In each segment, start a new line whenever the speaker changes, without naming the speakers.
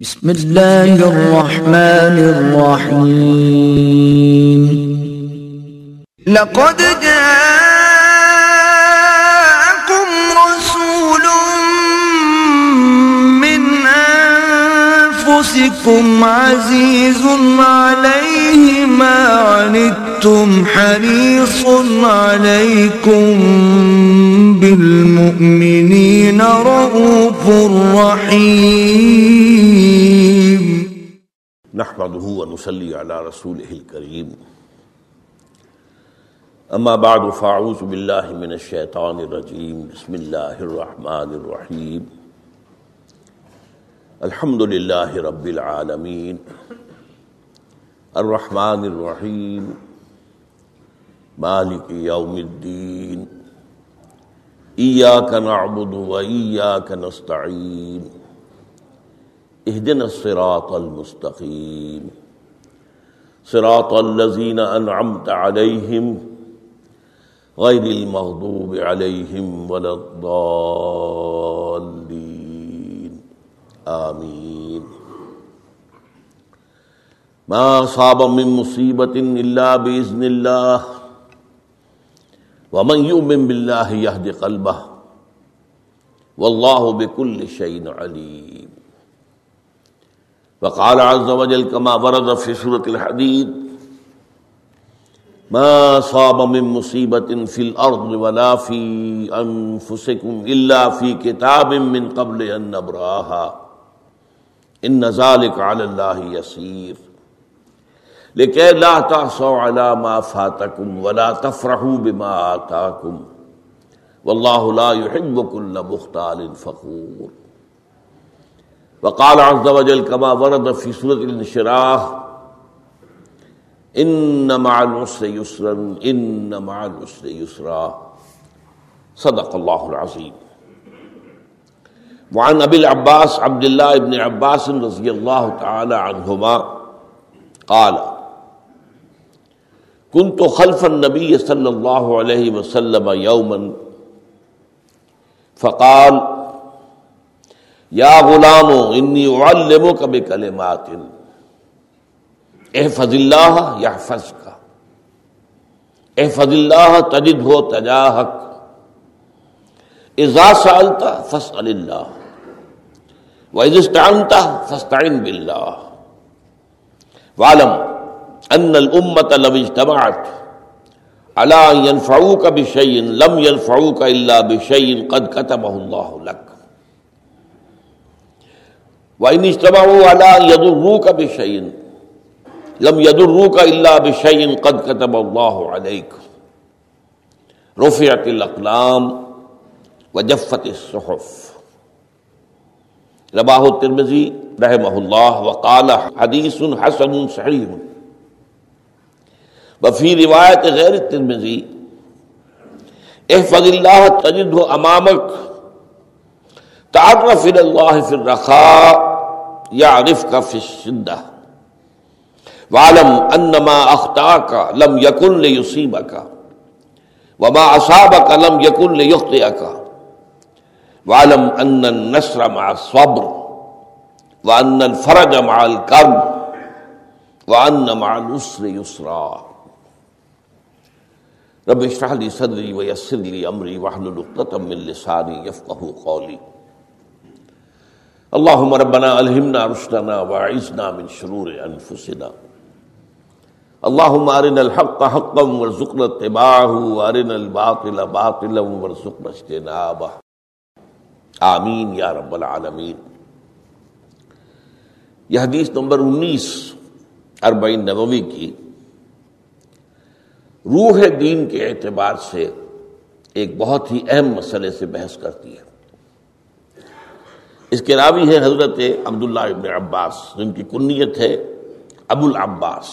بسم الله الرحمن الرحيم.
لقد جاءكم رسول من أنفسكم عزيز عليه ما عنتم حريص عليكم بالمؤمنين رؤوف رحيم.
نحمده ونصلي على رسوله الكريم. اما بعد فاعوذ بالله من الشيطان الرجيم. بسم الله الرحمن الرحيم. الحمد لله رب العالمين. الرحمن الرحيم. مالك يوم الدين إياك نعبد وإياك نستعين اهدنا الصراط المستقيم صراط الذين أنعمت عليهم غير المغضوب عليهم ولا الضالين آمين ما أصاب من مصيبة إلا بإذن الله ومن يؤمن بالله يهد قلبه والله بكل شيء عليم. وقال عز وجل كما ورد في سورة الحديد ما صاب من مصيبة في الأرض ولا في أنفسكم إلا في كتاب من قبل أن نبراها. إن ذلك على الله يسير. لكي لا تحصوا على ما فاتكم ولا تفرحوا بما آتاكم والله لا يحب كل مختال فخور۔ وقال عز وجل كما ورد في سورة الانشراح إن مع العسر يسرا إن مع العسر يسرا صدق الله العظيم وعن أبي العباس عبد الله بن عباس رضي الله تعالى عنهما قال كنت خلف النبي صلى الله عليه وسلم يوما فقال، یا غلام انی اعلمک بکلمات احفظ اللہ یحفظ کا احفظ اللہ تجد ہو تجاہک، اذا سالتا فاسأل اللہ، وإذا استعنت فاستعن بالله واعلم أن الأمة لو اجتمعت على ينفعوك بشيء، لم ينفعوك إلا بشيء قد كتبه الله لك. وَإِنِ اجْتَمَعُوا عَلَىٰ يَضُرُّوكَ بِشَيْءٍ، لَمْ يَضُرُّوكَ إِلَّا بِشَيْءٍ قَدْ كَتَبَ اللَّهُ عَلَيْكَ. رُفِعَتِ الْأَقْلَامُ وَجَفَّتِ الصُّحُفُ. رواہ الترمذی رحمہ اللہ وقال حدیث حسن صحیح وفی روایت غیر الترمذی احفظ اللہ تجدہ امامک، تعرف الى الله في الرخاء يعرفك في الشدة واعلم ان ما اخطاك لم يكن ليصيبك وما اصابك لم يكن ليخطئك واعلم ان النصر مع الصبر، وان الفرج مع الكرب وان مع العسر يسرا رب اشرح لي صدري ويسر لي امري واحلل عقدة من لساني يفقهوا قولي. اللهم ربنا الهمنا رشدنا واعذنا من شرور انفسنا اللهم ارنا الحق حقا وارزقنا اتباعه وارنا الباطل باطلا وارزقنا اجتنابه. آمین یا رب العالمین. یہ حدیث نمبر انیس، اربعین نبوی کی روح دین کے اعتبار سے ایک بہت ہی اہم مسئلے سے بحث کرتی ہے۔ اس کے راوی ہے حضرت عبداللہ ابن عباس، جن کی کنیت ہے ابو العباس۔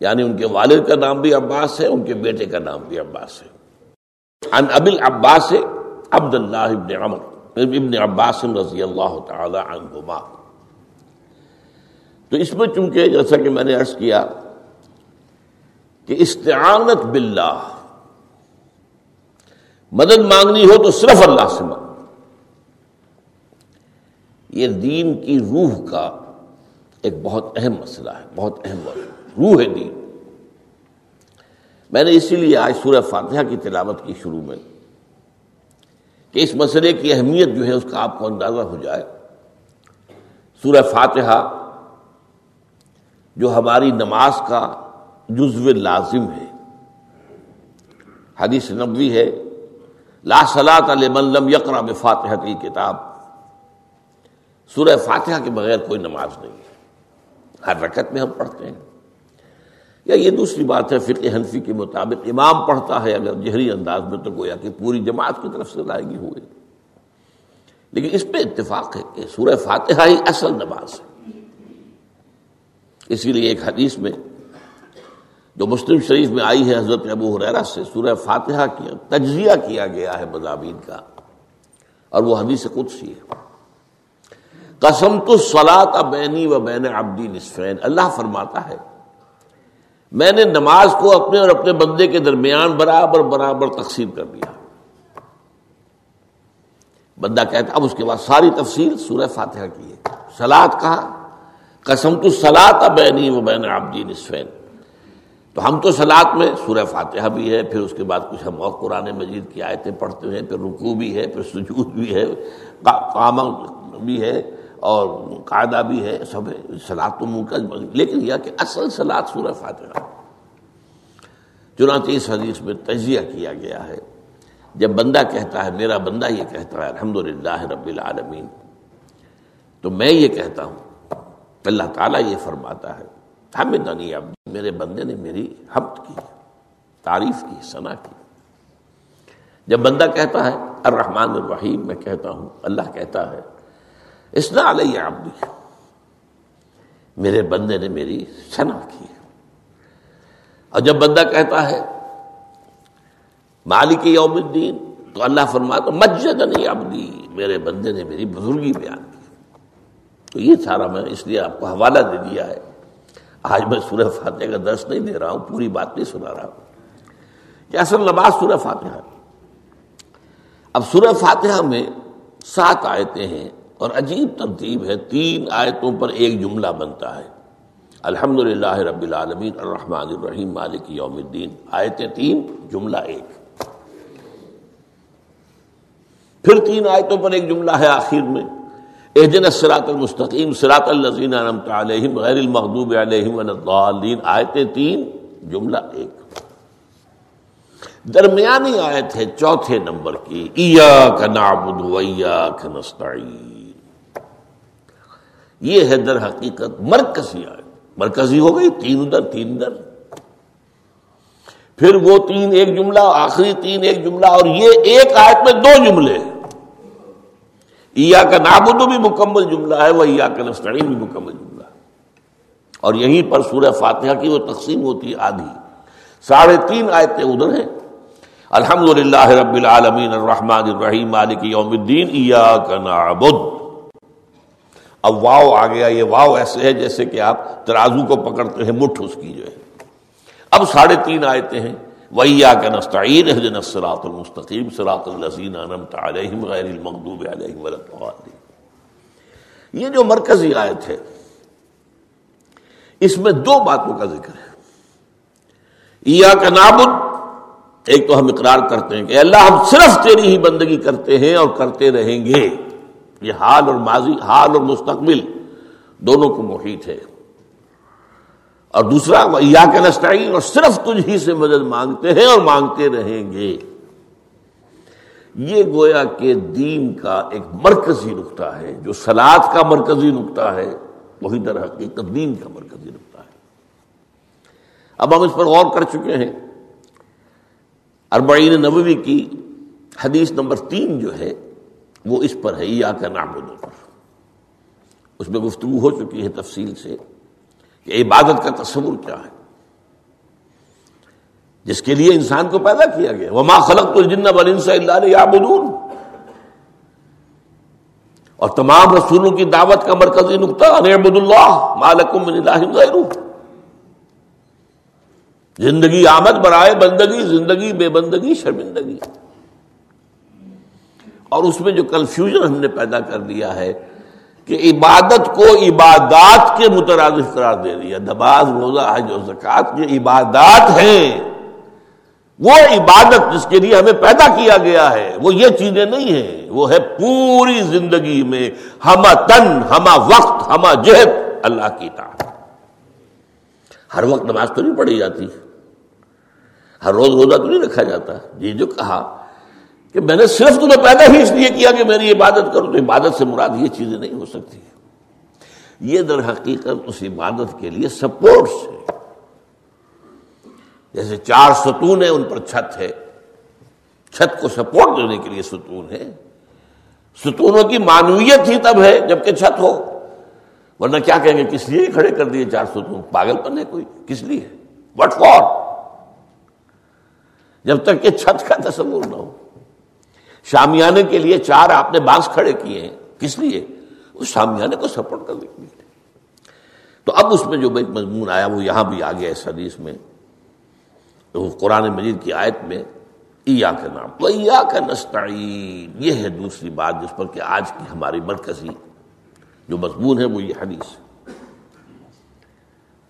یعنی ان کے والد کا نام بھی عباس ہے، ان کے بیٹے کا نام بھی عباس ہے۔ عن ابی العباس عبد اللہ ابن عمر، ابن عباس رضی اللہ تعالی عنہما۔ تو اس میں چونکہ جیسا کہ میں نے عرض کیا کہ استعانت باللہ۔ مدد مانگنی ہو تو صرف اللہ سے مانگ۔ یہ دین کی روح کا ایک بہت اہم مسئلہ ہے، بہت اہم مسئلہ روح ہے دین۔ میں نے اسی لیے آج سورہ فاتحہ کی تلاوت کی شروع میں کہ اس مسئلے کی اہمیت جو ہے اس کا آپ کو اندازہ ہو جائے۔ سورہ فاتحہ جو ہماری نماز کا جزو لازم ہے۔ حدیث نبوی ہے۔ لا صلاۃ لمن لم یقرا بفاتحہ کی کتاب سورہ فاتحہ کے بغیر کوئی نماز نہیں ہے۔ ہر رکعت میں ہم پڑھتے ہیں۔ یا یہ دوسری بات ہے، فقہ حنفی کے مطابق امام پڑھتا ہے، اگر جہری انداز میں تو گویا کہ پوری جماعت کی طرف سے لائے گی ہوئے۔ لیکن اس پہ اتفاق ہے کہ سورہ فاتحہ ہی اصل نماز ہے۔ اسی لیے ایک حدیث میں جو مسلم شریف میں آئی ہے، حضرت ابو حریرہ سے، سورہ فاتحہ کیا تجزیہ کیا گیا ہے مضامین کا۔ اور وہ حدیث قدسی ہے۔ قسم تو سلا بینی و بین عبدی نصفین۔ اللہ فرماتا ہے، میں نے نماز کو اپنے اور اپنے بندے کے درمیان برابر برابر تقسیم کر دیا۔ بندہ کہتا اب اس کے بعد ساری تفصیل سورہ فاتحہ کی ہے۔ سلاد کہا قسم تو سلا بینی و بین عبدی نصفین۔ تو ہم تو سلاد میں سورہ فاتحہ بھی ہے، پھر اس کے بعد کچھ ہم اور قرآن مجید کی آیتیں پڑھتے ہیں، پھر رکوع بھی ہے، پھر سجود بھی ہے کام بھی ہے اور قاعدہ بھی ہے، سب سلاد تو منہ کا لیکن یہ کہ اصل سلاد سورہ فاتحہ چنانچہ اس حدیث میں تجزیہ کیا گیا ہے۔ جب بندہ کہتا ہے، میرا بندہ یہ کہتا ہے الحمد رب العالمین، تو میں یہ کہتا ہوں، اللہ تعالیٰ یہ فرماتا ہے۔ ہمیں دنی اب میرے بندے نے میری حمد کی، تعریف کی ثنا کی۔ جب بندہ کہتا ہے، الرحمن الرحیم، میں کہتا ہوں، اللہ کہتا ہے اسنا علیہ عبدی۔ میرے بندے نے میری ثنا کی۔ اور جب بندہ کہتا ہے، مالک یوم الدین، تو اللہ فرماتا مسجد نہیں عبدی۔ میرے بندے نے میری بزرگی بیان کی۔ تو یہ سارا میں اس لیے آپ کو حوالہ دے دیا ہے۔ آج میں سورہ فاتحہ کا درس نہیں دے رہا ہوں، پوری بات نہیں سنا رہا ہوں۔ کہ اصل نماز سورہ فاتحہ اب سورہ فاتحہ میں سات آیتیں ہیں اور عجیب ترتیب ہے، تین آیتوں پر ایک جملہ بنتا ہے۔ الحمد للہ رب العالمین، الرحمن الرحیم، مالک یوم الدین۔ آیتیں تین، جملہ ایک۔ پھر تین آیتوں پر ایک جملہ ہے آخر میں۔ اہدن الصراط المستقیم صراط الذین انعمت علیہم غیر المغضوب علیہم الضالین آیتیں تین، جملہ ایک. درمیانی آیت ہے چوتھے نمبر کی، ایاک نعبد و ایاک نستعین. یہ ہے در حقیقت مرکزی آیت. مرکزی ہو گئی، تین ادھر تین ادھر. پھر وہ تین ایک جملہ، آخری تین ایک جملہ، اور یہ ایک آیت میں دو جملے ہیں. کا نابودو بھی مکمل جملہ ہے، وہ یا کا نسٹڑی بھی مکمل جملہ ہے۔ اور یہیں پر سورہ فاتحہ کی وہ تقسیم ہوتی ہے آدھی۔ ساڑھے تین آیتیں ادھر ہیں۔ الحمد للہ رب العالمین الرحمن الرحیم، مالک یوم الدین کا نابود اب واؤ آ گیا، یہ واؤ ایسے ہے جیسے کہ آپ ترازو کو پکڑتے ہیں، مٹھ اس کی جو ہے۔ اب ساڑھے تین آیتیں ہیں۔ نستعین سراط المستقیم سراط علیہم غیر المغضوب علیہم یہ جو مرکزی آیت ہے، اس میں دو باتوں کا ذکر ہے۔ یا کا نابد ایک تو ہم اقرار کرتے ہیں کہ اللہ ہم صرف تیری ہی بندگی کرتے ہیں اور کرتے رہیں گے۔ یہ حال اور ماضی، حال اور مستقبل دونوں کو محیط ہے۔ اور دوسرا یا کے نسٹائن اور صرف تجھ ہی سے مدد مانگتے ہیں اور مانگتے رہیں گے۔ یہ گویا کہ دین کا ایک مرکزی نقطہ ہے، جو سلاد کا مرکزی نقطہ ہے، وہی در حقیقت دین کا مرکزی نقطہ ہے۔ اب ہم اس پر غور کر چکے ہیں۔ اربعین نبوی کی حدیث نمبر تین جو ہے، وہ اس پر ہے یا کا نابودوں پر اس میں گفتگو ہو چکی ہے تفصیل سے۔ کہ عبادت کا تصور کیا ہے؟ جس کے لیے انسان کو پیدا کیا گیا۔ وہ ماں خلق تو جن بلنس اللہ یا اور تمام رسولوں کی دعوت کا مرکزی نقطہ عبد اللہ مالکم زندگی آمد برائے بندگی، زندگی بے بندگی، شرمندگی۔ اور اس میں جو کنفیوژن ہم نے پیدا کر دیا ہے کہ عبادت کو عبادات کے مترادف قرار دے دیا۔ نماز، روزہ، حج و زکات یہ عبادات ہیں۔ وہ عبادت جس کے لیے ہمیں پیدا کیا گیا ہے، وہ یہ چیزیں نہیں ہیں۔ وہ ہے پوری زندگی میں ہما تن ہما وقت ہما جہد، اللہ کی طاقت ہر وقت نماز تو نہیں پڑھی جاتی۔ ہر روز روزہ تو نہیں رکھا جاتا۔ یہ جو کہا کہ میں نے صرف تمہیں پیدا ہی اس لیے کیا کہ میری عبادت کروں، تو عبادت سے مراد یہ چیزیں نہیں ہو سکتی۔ یہ در حقیقت اس عبادت کے لیے سپورٹس ہے۔ جیسے چار ستون ہیں، ان پر چھت ہے۔ چھت کو سپورٹ دینے کے لیے ستون ہے ستونوں کی معنویت ہی تب ہے جبکہ چھت ہو۔ ورنہ کیا کہیں گے، کس لیے کھڑے کر دیے چار ستون؟ پاگل پن ہے کوئی، کس لیے؟ وٹ فور جب تک کہ چھت کا تصور نہ ہو۔ شامیانے کے لیے چار آپ نے بانس کھڑے کیے ہیں۔ کس لیے؟ اس شامیانے کو سپورٹ کرنے کے لیے۔ تو اب اس میں جو مضمون آیا، وہ یہاں بھی آ گیا اس حدیث میں۔ تو قرآن مجید کی آیت میں ایا کا نام تو ایا کا نستعین یہ ہے دوسری بات جس پر کہ آج کی ہماری مرکزی جو مضمون ہے، وہ یہ حدیث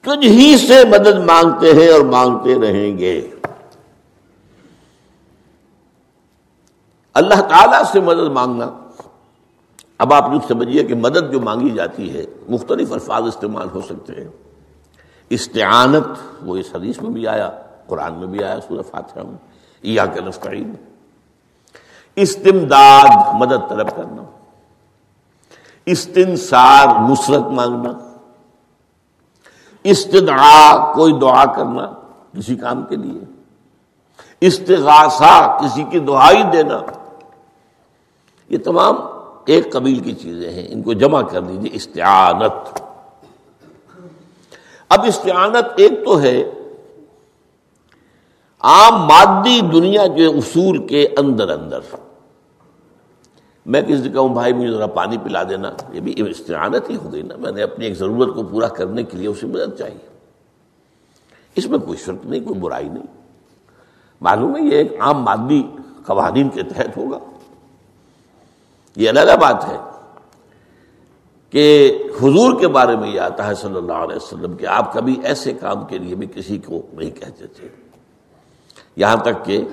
تجھ ہی سے مدد مانگتے ہیں اور مانگتے رہیں گے۔ اللہ تعالی سے مدد مانگنا۔ اب آپ یوں سمجھیے کہ مدد جو مانگی جاتی ہے، مختلف الفاظ استعمال ہو سکتے ہیں۔ استعانت، وہ اس حدیث میں بھی آیا، قرآن میں بھی آیا، سورہ فاتحہ میں۔ یا کے نستعین۔ استمداد، مدد طلب کرنا۔ استنصار، نصرت مانگنا۔ استدعا، کوئی دعا کرنا کسی کام کے لیے۔ استغاثہ، کسی کی دعائی دینا۔ یہ تمام ایک قبیل کی چیزیں ہیں۔ ان کو جمع کر دیجیے استعانت۔ اب استعانت ایک تو ہے عام مادی دنیا کے اصول کے اندر اندر۔ میں کسی سے کہوں، بھائی مجھے ذرا پانی پلا دینا۔ یہ بھی استعانت ہی ہو گئی نا۔ میں نے اپنی ایک ضرورت کو پورا کرنے کے لیے اسے مدد چاہیے۔ اس میں کوئی شرط نہیں، کوئی برائی نہیں۔ معلوم ہے یہ ایک عام مادی قوانین کے تحت ہوگا۔ یہ علیحدہ بات ہے کہ حضور کے بارے میں یہ آتا ہے صلی اللہ علیہ وسلم کہ آپ کبھی ایسے کام کے لیے بھی کسی کو نہیں کہتے تھے۔ یہاں تک کہ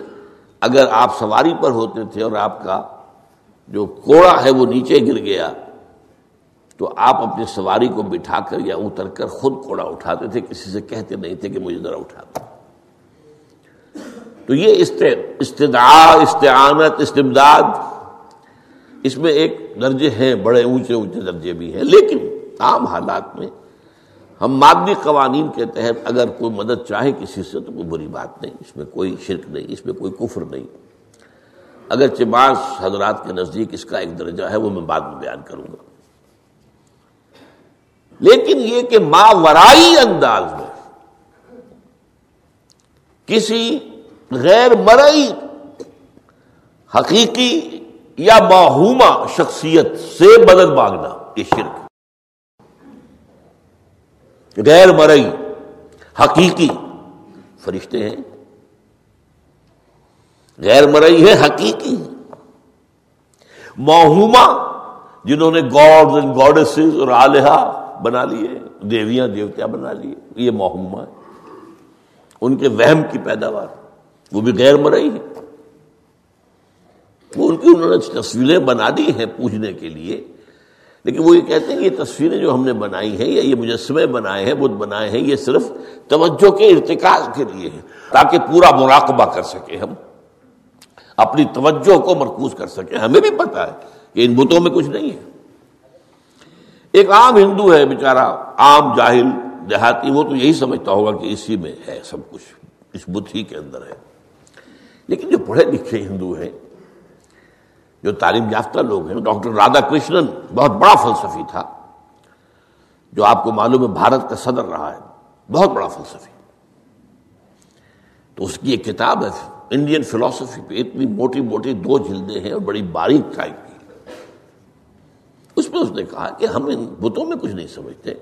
اگر آپ سواری پر ہوتے تھے اور آپ کا جو کوڑا ہے وہ نیچے گر گیا، تو آپ اپنی سواری کو بٹھا کر یا اتر کر خود کوڑا اٹھاتے تھے، کسی سے کہتے نہیں تھے کہ مجھے ذرا اٹھا دو۔ تو یہ استدعا، استعانت استمداد اس میں ایک درجے ہیں، بڑے اونچے اونچے درجے بھی ہیں۔ لیکن عام حالات میں ہم مادی قوانین کے تحت اگر کوئی مدد چاہے کسی سے تو کوئی بری بات نہیں۔ اس میں کوئی شرک نہیں، اس میں کوئی کفر نہیں۔ اگر بعض حضرات کے نزدیک اس کا ایک درجہ ہے، وہ میں بعد میں بیان کروں گا۔ لیکن یہ کہ ماورائی انداز میں کسی غیر مرئی حقیقی یا معہوما شخصیت سے مدد مانگنا، یہ شرک غیر مرئی، حقیقی فرشتے ہیں۔ غیر مرئی ہے حقیقی۔ موہوما جنہوں نے گاڈ اینڈ گاڈسز اور آلیہ بنا لیے، دیویاں دیوتیا بنا لیے، یہ موہوما ہے ان کے وہم کی پیداوار، وہ بھی غیر مرئی ہے وہ ان کی انہوں نے تصویریں بنا دی ہیں پوچھنے کے لیے۔ لیکن وہ یہ کہتے ہیں کہ یہ تصویریں جو ہم نے بنائی ہیں، یا یہ مجسمے بنائے ہیں بدھ بنائے ہیں، یہ صرف توجہ کے ارتکاز کے لیے ہیں، تاکہ پورا مراقبہ کر سکے ہم۔ اپنی توجہ کو مرکوز کر سکے ہمیں بھی پتا ہے کہ ان بتوں میں کچھ نہیں ہے۔ ایک عام ہندو ہے، بیچارہ عام جاہل، دیہاتی، وہ تو یہی سمجھتا ہوگا کہ اسی میں ہے سب کچھ، اس بت ہی کے اندر ہے۔ لیکن جو پڑھے لکھے ہندو ہیں جو تعلیم یافتہ لوگ ہیں، ڈاکٹر رادا کرشنن بہت بڑا فلسفی تھا، جو آپ کو معلوم ہے بھارت کا صدر رہا ہے، بہت بڑا فلسفی۔ تو اس کی ایک کتاب ہے، انڈین فلسفی پہ اتنی موٹی موٹی دو جلدیں ہیں اور بڑی باریک ٹائپ کی۔ اس میں اس نے کہا کہ ہم ان بتوں میں کچھ نہیں سمجھتے۔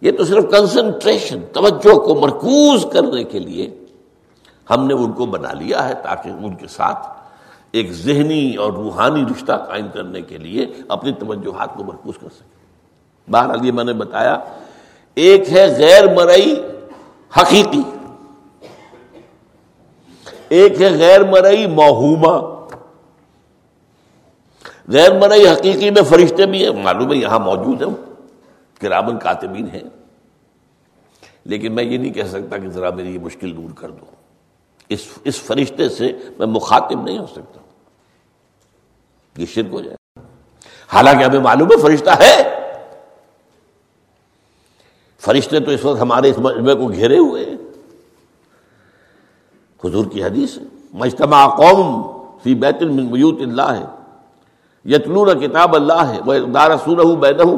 یہ تو صرف کنسنٹریشن توجہ کو مرکوز کرنے کے لیے ہم نے ان کو بنا لیا ہے تاکہ ان کے ساتھ ایک ذہنی اور روحانی رشتہ قائم کرنے کے لیے اپنی توجہات کو مرکوز کر سکے۔ بہرحال یہ میں نے بتایا، ایک ہے غیر مرئی حقیقی، ایک ہے غیر مرئی موہوما۔ غیر مرئی حقیقی میں فرشتے بھی ہیں، معلوم ہے یہاں موجود ہیں کرامن کاتبین ہیں۔ لیکن میں یہ نہیں کہہ سکتا کہ ذرا میری یہ مشکل دور کر دو۔ اس اس فرشتے سے میں مخاطب نہیں ہو سکتا۔ یہ شرک ہو جائے۔ حالانکہ ہمیں معلوم ہے فرشتہ ہے۔ فرشتے تو اس وقت ہمارے اس مجمع کو گھیرے ہوئے ہیں۔ حضور کی حدیث ہے۔ مجتمع قوم فی بیت من بیوت اللہ ہے۔ یتلون کتاب اللہ ہے۔ وہ دار سورہ بینہ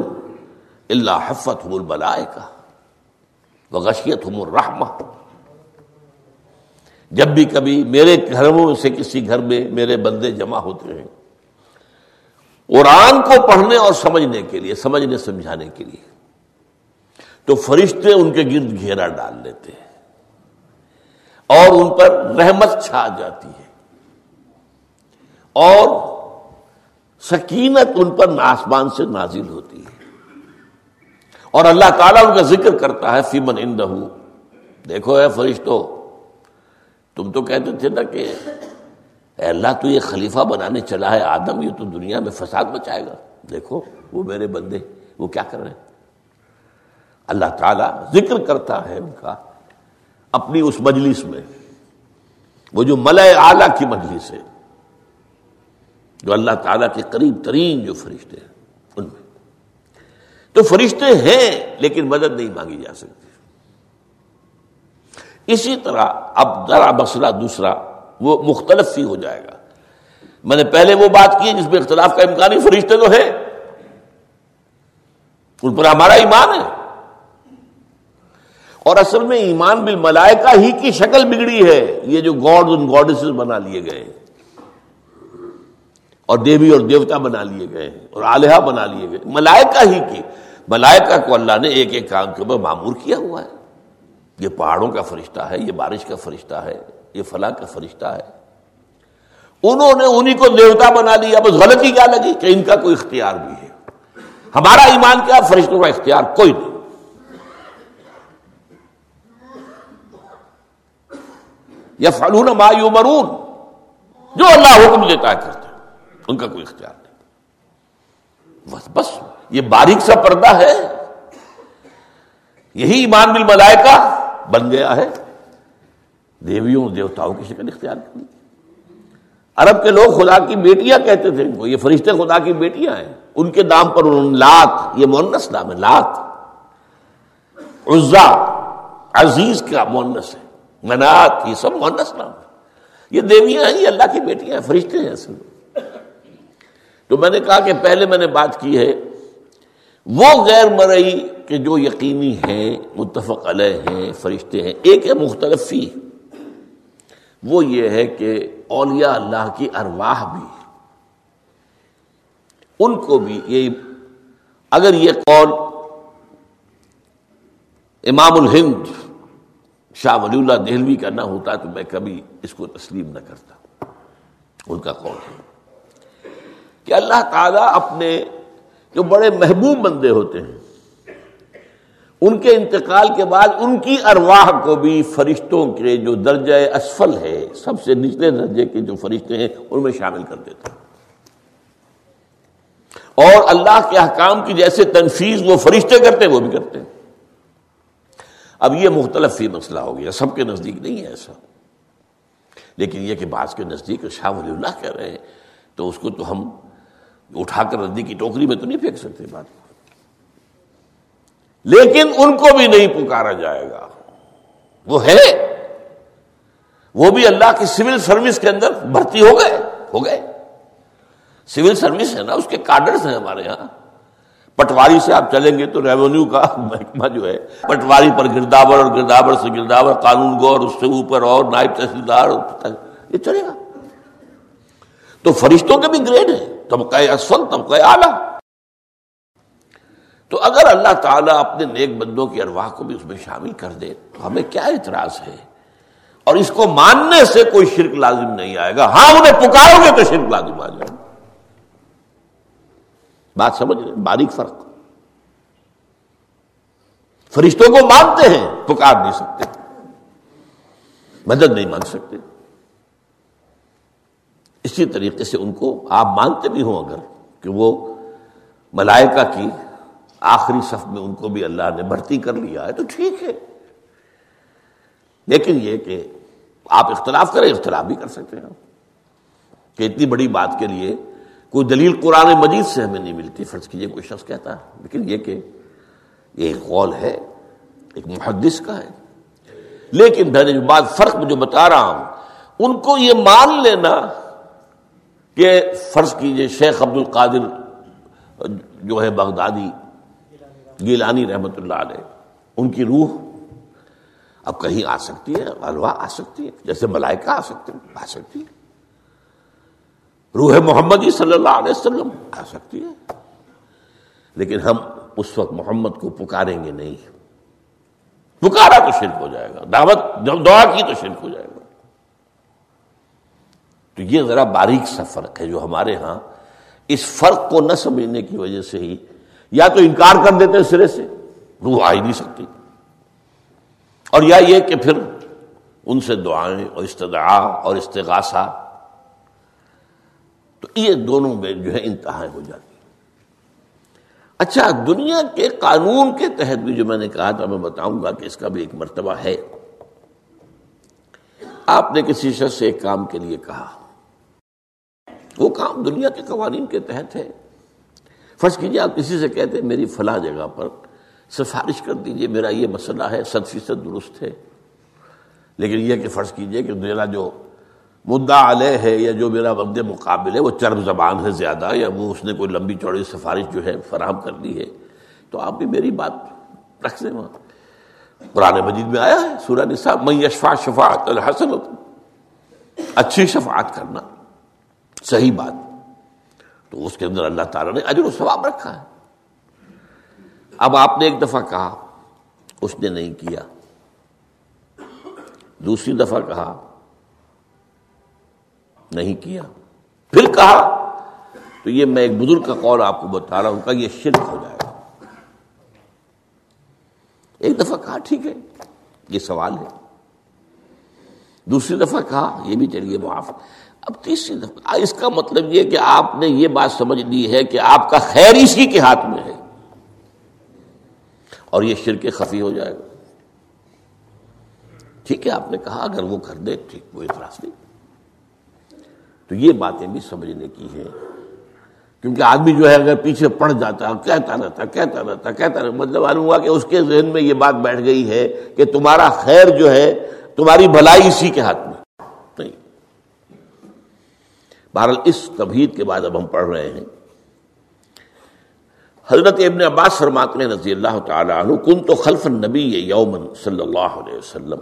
اللہ حفت البلائے کا وہ غشیت ہم الرحمہ جب بھی کبھی میرے گھروں سے کسی گھر میں میرے بندے جمع ہوتے ہیں۔ قرآن کو پڑھنے اور سمجھنے کے لیے، سمجھنے، سمجھانے کے لیے۔ تو فرشتے ان کے گرد گھیرا ڈال لیتے ہیں۔ اور ان پر رحمت چھا جاتی ہے۔ اور سکینت ان پر آسمان سے نازل ہوتی ہے۔ اور اللہ تعالیٰ ان کا ذکر کرتا ہے، فیمن ان دیکھو اے فرشتو، تم تو کہتے تھے نا کہ اے اللہ تو یہ خلیفہ بنانے چلا ہے، آدم، یہ تو دنیا میں فساد بچائے گا۔ دیکھو، وہ میرے بندے، وہ کیا کر رہے ہیں؟ اللہ تعالیٰ ذکر کرتا ہے ان کا اپنی اس مجلس میں۔ وہ جو ملئے اعلی کی مجلس ہے، جو اللہ تعالیٰ کے قریب ترین جو فرشتے ہیں، ان میں۔ تو فرشتے ہیں، لیکن مدد نہیں مانگی جا سکتی۔ اسی طرح اب ذرا مسئلہ دوسرا۔ وہ مختلف ہی ہو جائے گا۔ میں نے پہلے وہ بات کی جس میں اختلاف کا امکانی فرشتے تو ہیں۔ ان پر ہمارا ایمان ہے۔ اور اصل میں ایمان بالملائکہ ہی کی شکل بگڑی ہے۔ یہ جو گاڈ ان گاڈس بنا لیے گئے اور دیوی اور دیوتا بنا لیے گئے اور آلیہ بنا لیے گئے ملائکہ ہی کی۔ ملائکہ کو اللہ نے ایک ایک کام کے اوپر معمور کیا ہوا ہے۔ یہ پہاڑوں کا فرشتہ ہے، یہ بارش کا فرشتہ ہے۔ یہ فلاں کا فرشتہ ہے۔ انہوں نے انہی کو دیوتا بنا لیا۔ بس غلطی کیا لگی کہ ان کا کوئی اختیار بھی ہے۔ ہمارا ایمان کیا؟ فرشتوں کا اختیار کوئی نہیں۔ یا فلون مایو مرون جو اللہ حکم دیتا ہے کرتا ہے ان کا کوئی اختیار نہیں۔ بس بس یہ باریک سا پردہ ہے۔ یہی ایمان بالملائکہ بن گیا ہے۔ دیویوں دیوتاؤں کی شکل اختیار کر لی۔ عرب کے لوگ خدا کی بیٹیاں کہتے تھے ان کو یہ فرشتے خدا کی بیٹیاں ہیں۔ ان کے نام پر انہوں نے لات، یہ مونس نام ہے، لات۔ عزا، عزیز کا مونس ہے، منات، یہ سب مونس نام ہے۔ یہ دیویاں ہیں، یہ اللہ کی بیٹیاں ہیں، فرشتے ہیں اصل۔ تو میں نے کہا کہ پہلے میں نے بات کی ہے، وہ غیر مرئی کہ جو یقینی ہیں، متفق علیہ ہیں، فرشتے ہیں، ایک ہے مختلف فی وہ یہ ہے کہ اولیاء اللہ کی ارواح بھی ان کو بھی یہ اگر یہ قول امام الہند شاہ ولی اللہ دہلوی کا نہ ہوتا تو میں کبھی اس کو تسلیم نہ کرتا۔ ان کا قول ہے کہ اللہ تعالیٰ اپنے جو بڑے محبوب بندے ہوتے ہیں ان کے انتقال کے بعد ان کی ارواح کو بھی فرشتوں کے جو درجہ اسفل ہے، سب سے نچلے درجے کے جو فرشتے ہیں، ان میں شامل کر دیتا اور اللہ کے احکام کی جیسے تنفیز وہ فرشتے کرتے ہیں، وہ بھی کرتے ہیں۔ اب یہ مختلف ہی مسئلہ ہو گیا، سب کے نزدیک نہیں ہے ایسا۔ لیکن یہ کہ بعض کے نزدیک شاہ ولی اللہ کہہ رہے ہیں، تو اس کو تو ہم اٹھا کر ردی کی ٹوکری میں تو نہیں پھینک سکتے بات۔ لیکن ان کو بھی نہیں پکارا جائے گا۔ وہ ہے۔ وہ بھی اللہ کی سول سروس کے اندر بھرتی ہو گئے ہو گئے۔ سول سروس ہے نا، اس کے کارڈرز ہیں ہمارے یہاں۔ پٹواری سے آپ چلیں گے تو ریونیو کا محکمہ جو ہے، پٹواری پر گردابر اور گردابر سے گردابر قانون گو اور اس سے اوپر اور نائب تحصیلدار، یہ چلے گا۔ تو فرشتوں کے بھی گریڈ ہیں۔ طبقہ اسفل طبقہ اعلیٰ۔ تو اگر اللہ تعالیٰ اپنے نیک بندوں کی ارواح کو بھی اس میں شامل کر دے، تو ہمیں کیا اعتراض ہے؟ اور اس کو ماننے سے کوئی شرک لازم نہیں آئے گا۔ ہاں انہیں پکارو گے تو شرک لازم آ جائے گا۔ بات سمجھ رہے باریک فرق۔ فرشتوں کو مانتے ہیں، پکار نہیں سکتے۔ مدد نہیں مان سکتے۔ اسی طریقے سے ان کو آپ مانتے بھی ہوں اگر کہ وہ ملائکہ کی آخری صف میں ان کو بھی اللہ نے بھرتی کر لیا ہے، تو ٹھیک ہے۔ لیکن یہ کہ آپ اختلاف کریں، اختلاف بھی کر سکتے ہیں۔ کہ اتنی بڑی بات کے لیے کوئی دلیل قرآن مجید سے ہمیں نہیں ملتی، فرض کیجیے کوئی شخص کہتا ہے۔ لیکن یہ کہ یہ ایک قول ہے، ایک محدث کا ہے۔ لیکن میں نے جو بات فرق میں جو بتا رہا ہوں، ان کو یہ مان لینا کہ فرض کیجیے شیخ عبد القادر جو ہے بغدادی گیلانی رحمت اللہ علیہ، ان کی روح اب کہیں آ سکتی ہے الوا آ سکتی ہے، جیسے ملائکہ آ سکتے آ سکتی ہے۔ روح محمد صلی اللہ علیہ وسلم آ سکتی ہے۔ لیکن ہم اس وقت محمد کو پکاریں گے نہیں۔ پکارا تو شرک ہو جائے گا، دعوت، جب دعا کی تو شرک ہو جائے گا۔ تو یہ ذرا باریک سا فرق ہے جو ہمارے ہاں اس فرق کو نہ سمجھنے کی وجہ سے ہی یا تو انکار کر دیتے سرے سے، روح آ ہی نہیں سکتی۔ اور یا یہ کہ پھر ان سے دعائیں اور استدعا اور استغاثہ۔ تو یہ دونوں میں جو ہے انتہا ہو جاتی۔ اچھا دنیا کے قانون کے تحت بھی جو میں نے کہا تھا، میں بتاؤں گا کہ اس کا بھی ایک مرتبہ ہے۔ آپ نے کسی شخص سے ایک کام کے لیے کہا۔ وہ کام دنیا کے قوانین کے تحت ہے۔ فرض کیجیے آپ کسی سے کہتے ہیں میری فلاں جگہ پر سفارش کر دیجیے، میرا یہ مسئلہ ہے ست فیصد درست ہے۔ لیکن یہ کہ فرض کیجیے کہ میرا جو مدعا علیہ ہے یا جو میرا وقت مقابل ہے وہ چرب زبان ہے زیادہ یا وہ اس نے کوئی لمبی چوڑی سفارش جو ہے فراہم کر دی ہے، تو آپ بھی میری بات رکھ دیں وہاں۔ قرآن مجید میں آیا ہے، سورہ نساء میں یشفا شفاعت الحسن اچھی شفاعت کرنا صحیح بات۔ تو اس کے اندر اللہ تعالیٰ نے اجر و ثواب رکھا ہے۔ اب آپ نے ایک دفعہ کہا، اس نے نہیں کیا۔ دوسری دفعہ کہا، نہیں کیا۔ پھر کہا، تو یہ میں ایک بزرگ کا قول آپ کو بتا رہا ہوں کہ یہ شرک ہو جائے گا۔ ایک دفعہ کہا، ٹھیک ہے، یہ سوال ہے۔ دوسری دفعہ کہا، یہ بھی چلیے معاف۔ اب تیسری دفعہ اس کا مطلب یہ کہ آپ نے یہ بات سمجھ لی ہے کہ آپ کا خیر اسی کے ہاتھ میں ہے۔ اور یہ شرک خفی ہو جائے گا۔ ٹھیک ہے، آپ نے کہا، اگر وہ کر دے، ٹھیک وہ اعتراض نہیں۔ تو یہ باتیں بھی سمجھنے کی ہے کیونکہ آدمی جو ہے، اگر پیچھے پڑ جاتا کہتا رہتا کہتا رہتا کہتا رہتا مطلب معلوم ہوا کہ اس کے ذہن میں یہ بات بیٹھ گئی ہے کہ تمہارا خیر جو ہے تمہاری بھلائی اسی کے ہاتھ میں۔ نہیں۔ بہرحال اس تبہید کے بعد اب ہم پڑھ رہے ہیں۔ حضرت ابن عباس فرماتے ہیں رضی اللہ تعالیٰ عنہ کن تو خلف النبی یومن صلی اللہ علیہ وسلم۔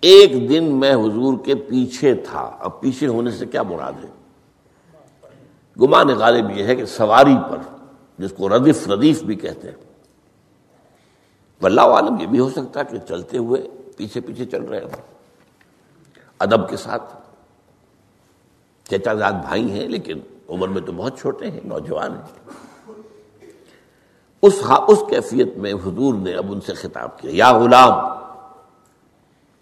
ایک دن میں حضور کے پیچھے تھا۔ اب پیچھے ہونے سے کیا مراد ہے؟ گمان غالب یہ ہے کہ سواری پر، جس کو ردف ردیف بھی کہتے ہیں۔ واللہ عالم، یہ بھی ہو سکتا کہ چلتے ہوئے پیچھے پیچھے چل رہے ہیں ادب کے ساتھ۔ چچا زاد بھائی ہیں لیکن عمر میں تو بہت چھوٹے ہیں، نوجوان ہیں۔ اس اس کیفیت میں حضور نے اب ان سے خطاب کیا، یا غلام،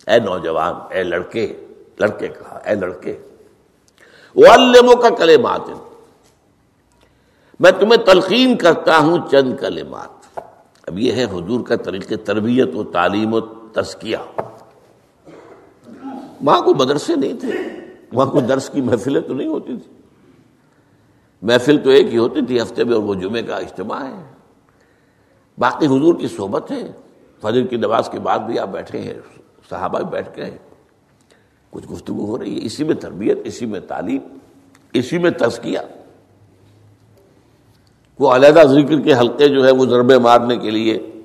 اے نوجوان، اے لڑکے لڑکے کہا اے لڑکے وہ کا کلمات۔ میں تمہیں تلقین کرتا ہوں چند کلمات۔ اب یہ ہے حضور کا طریقے تربیت و تعلیم و تزکیہ۔ وہاں کوئی مدرسے نہیں تھے، وہاں کوئی درس کی محفلیں تو نہیں ہوتی تھی محفل تو ایک ہی ہوتی تھی، ہفتے میں اور وہ جمعے کا اجتماع ہے۔ باقی حضور کی صحبت ہے۔ فجر کی نماز کے بعد بھی آپ بیٹھے ہیں، صحابہ بھی بیٹھ گئے کچھ گفتگو ہو رہی ہے۔ اسی میں تربیت، اسی میں تعلیم، اسی میں تزکیہ۔ وہ علیحدہ ذکر کے حلقے جو ہے وہ ضربے مارنے کے لیے،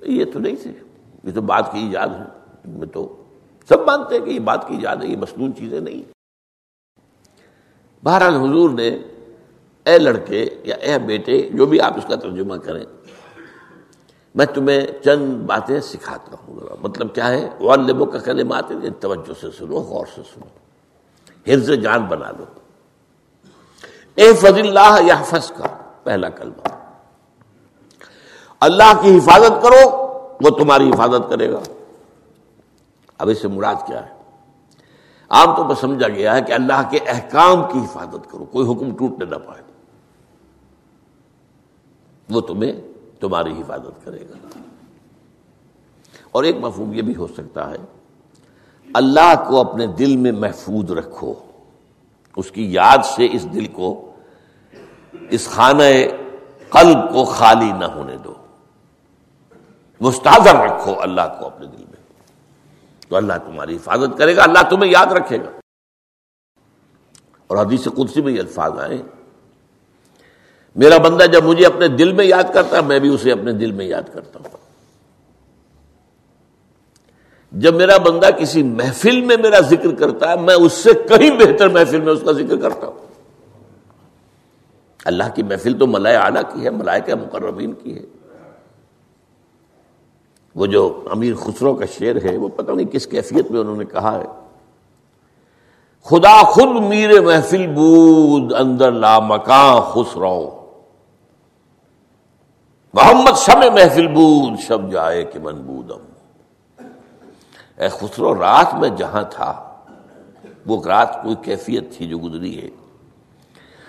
یہ تو نہیں تھے۔ یہ تو بات کی ایجاد ہے۔ میں تو سب مانتے ہیں کہ یہ بات کی ایجاد ہے، یہ مصنون چیزیں نہیں۔ بہرحال حضور نے اے لڑکے یا اے بیٹے، جو بھی آپ اس کا ترجمہ کریں، میں تمہیں چند باتیں سکھاتا ہوں۔ مطلب کیا ہے؟ والبوں کا کلمات یعنی توجہ سے سنو، غور سے سنو۔ حرز جان بنا لو۔ اے فض اللہ یا فض کا پہلا کلمہ۔ اللہ کی حفاظت کرو۔ وہ تمہاری حفاظت کرے گا۔ اب اس سے مراد کیا ہے؟ عام طور پر سمجھا گیا ہے کہ اللہ کے احکام کی حفاظت کرو، کوئی حکم ٹوٹنے نہ پائے۔ وہ تمہیں تمہاری حفاظت کرے گا۔ اور ایک مفہوم یہ بھی ہو سکتا ہے، اللہ کو اپنے دل میں محفوظ رکھو۔ اس کی یاد سے اس دل کو، اس خانہ قلب کو خالی نہ ہونے دو۔ مستحضر رکھو اللہ کو اپنے دل میں۔ تو اللہ تمہاری حفاظت کرے گا، اللہ تمہیں یاد رکھے گا۔ اور حدیث قدسی میں یہ الفاظ آئے میرا بندہ جب مجھے اپنے دل میں یاد کرتا ہے، میں بھی اسے اپنے دل میں یاد کرتا ہوں۔ جب میرا بندہ کسی محفل میں میرا ذکر کرتا ہے، میں اس سے کہیں بہتر محفل میں اس کا ذکر کرتا ہوں۔ اللہ کی محفل تو ملائے اعلیٰ کی ہے، ملائکہ مقربین کی ہے۔ وہ جو امیر خسرو کا شعر ہے، وہ پتہ نہیں کس کیفیت میں انہوں نے کہا ہے۔ خدا خود میر محفل بود اندر لا مکان خسرو۔ محمد شم محفل بود، شب جائے کہ من بودم۔ اے خسرو، رات میں جہاں تھا، وہ رات کوئی کیفیت تھی جو گزری ہے۔